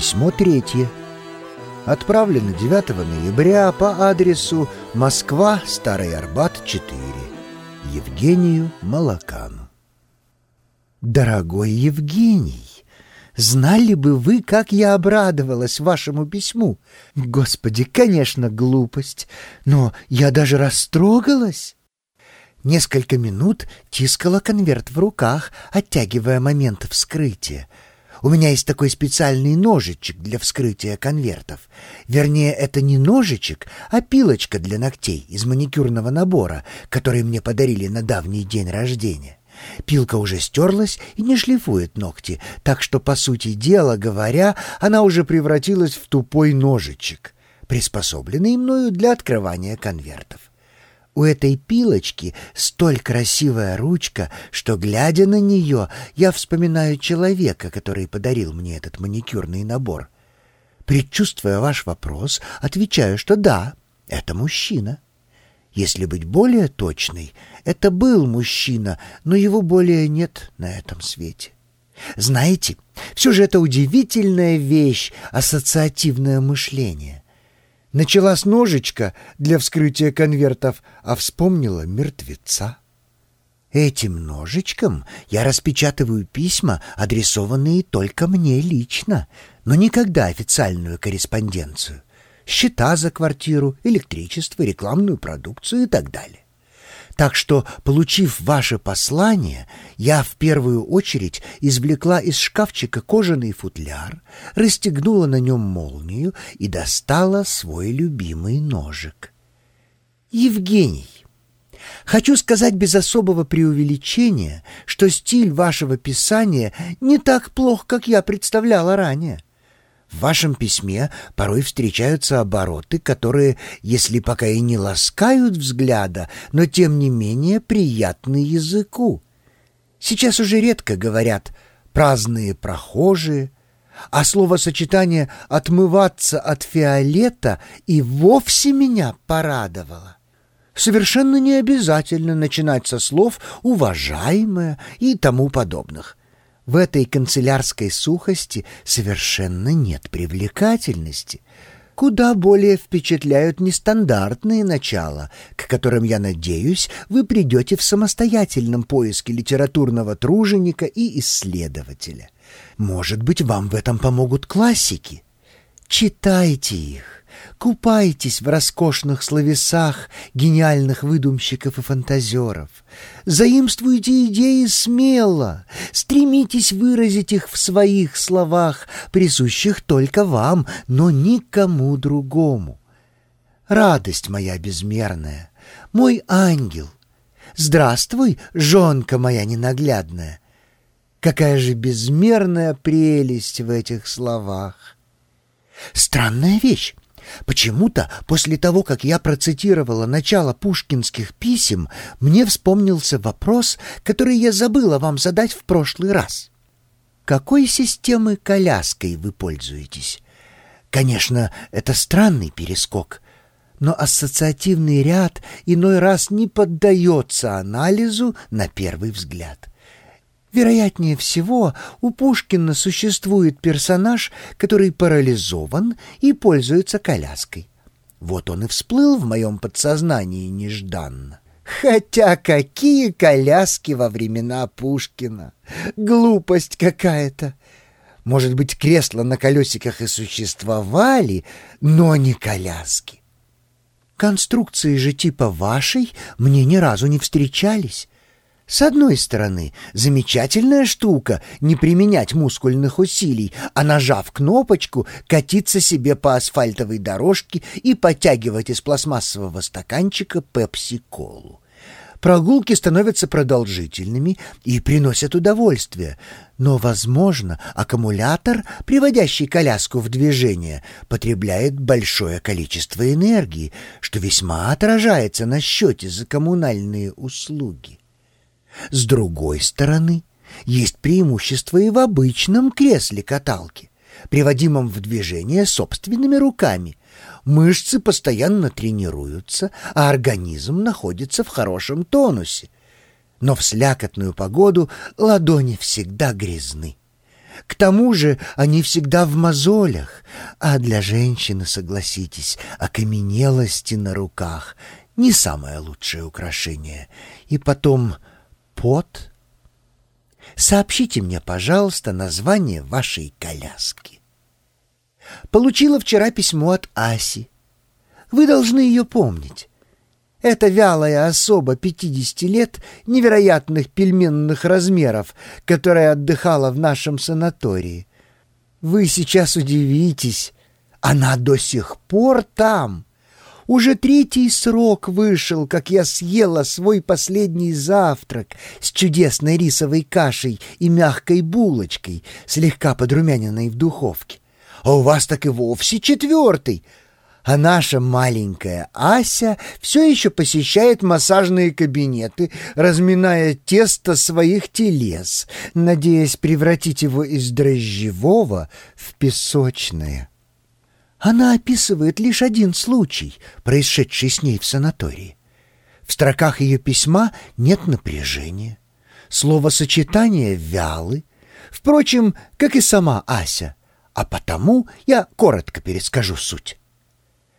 Письмо третье. Отправлено 9 ноября по адресу Москва, Старый Арбат, 4. Евгению Малакану. Дорогой Евгений, знали бы вы, как я обрадовалась вашему письму. Господи, конечно, глупость, но я даже растрогалась. Несколько минут тискала конверт в руках, оттягивая момент вскрытия. У меня есть такой специальный ножичек для вскрытия конвертов. Вернее, это не ножичек, а пилочка для ногтей из маникюрного набора, который мне подарили на давний день рождения. Пилка уже стерлась и не шлифует ногти, так что, по сути дела говоря, она уже превратилась в тупой ножичек, приспособленный мною для открывания конвертов. У этой пилочки столь красивая ручка, что, глядя на нее, я вспоминаю человека, который подарил мне этот маникюрный набор. Предчувствуя ваш вопрос, отвечаю, что да, это мужчина. Если быть более точной, это был мужчина, но его более нет на этом свете. Знаете, все же это удивительная вещь — ассоциативное мышление. Начала с ножичка для вскрытия конвертов, а вспомнила мертвеца. Этим ножичком я распечатываю письма, адресованные только мне лично, но никогда официальную корреспонденцию. Счета за квартиру, электричество, рекламную продукцию и так далее. Так что, получив ваше послание, я в первую очередь извлекла из шкафчика кожаный футляр, расстегнула на нем молнию и достала свой любимый ножик. Евгений, хочу сказать без особого преувеличения, что стиль вашего писания не так плох, как я представляла ранее. В вашем письме порой встречаются обороты, которые, если пока и не ласкают взгляда, но тем не менее приятны языку. Сейчас уже редко говорят «праздные прохожие», а словосочетание «отмываться от фиолета» и вовсе меня порадовало. Совершенно не обязательно начинать со слов «уважаемая» и тому подобных. В этой канцелярской сухости совершенно нет привлекательности. Куда более впечатляют нестандартные начала, к которым, я надеюсь, вы придете в самостоятельном поиске литературного труженика и исследователя. Может быть, вам в этом помогут классики. Читайте их. Купайтесь в роскошных словесах гениальных выдумщиков и фантазеров. Заимствуйте идеи смело, стремитесь выразить их в своих словах, присущих только вам, но никому другому. Радость моя безмерная, мой ангел, здравствуй, жонка моя ненаглядная. Какая же безмерная прелесть в этих словах! Странная вещь. Почему-то после того, как я процитировала начало пушкинских писем, мне вспомнился вопрос, который я забыла вам задать в прошлый раз. Какой системы коляской вы пользуетесь? Конечно, это странный перескок, но ассоциативный ряд иной раз не поддается анализу на первый взгляд. Вероятнее всего, у Пушкина существует персонаж, который парализован и пользуется коляской. Вот он и всплыл в моем подсознании нежданно. Хотя какие коляски во времена Пушкина! Глупость какая-то! Может быть, кресла на колесиках и существовали, но не коляски. Конструкции же типа вашей мне ни разу не встречались. С одной стороны, замечательная штука не применять мускульных усилий, а нажав кнопочку, катиться себе по асфальтовой дорожке и подтягивать из пластмассового стаканчика пепси-колу. Прогулки становятся продолжительными и приносят удовольствие, но, возможно, аккумулятор, приводящий коляску в движение, потребляет большое количество энергии, что весьма отражается на счете за коммунальные услуги. С другой стороны, есть преимущество и в обычном кресле-каталке, приводимом в движение собственными руками. Мышцы постоянно тренируются, а организм находится в хорошем тонусе. Но в слякотную погоду ладони всегда грязны. К тому же они всегда в мозолях, а для женщины, согласитесь, окаменелости на руках — не самое лучшее украшение. И потом пот. Сообщите мне, пожалуйста, название вашей коляски. Получила вчера письмо от Аси. Вы должны ее помнить. Это вялая особа 50 лет невероятных пельменных размеров, которая отдыхала в нашем санатории. Вы сейчас удивитесь, она до сих пор там. Уже третий срок вышел, как я съела свой последний завтрак с чудесной рисовой кашей и мягкой булочкой, слегка подрумяненной в духовке. А у вас так и вовсе четвертый — а наша маленькая Ася все еще посещает массажные кабинеты, разминая тесто своих телес, надеясь превратить его из дрожжевого в песочное. Она описывает лишь один случай, происшедший с ней в санатории. В строках ее письма нет напряжения. Словосочетания вялы, впрочем, как и сама Ася, а потому я коротко перескажу суть.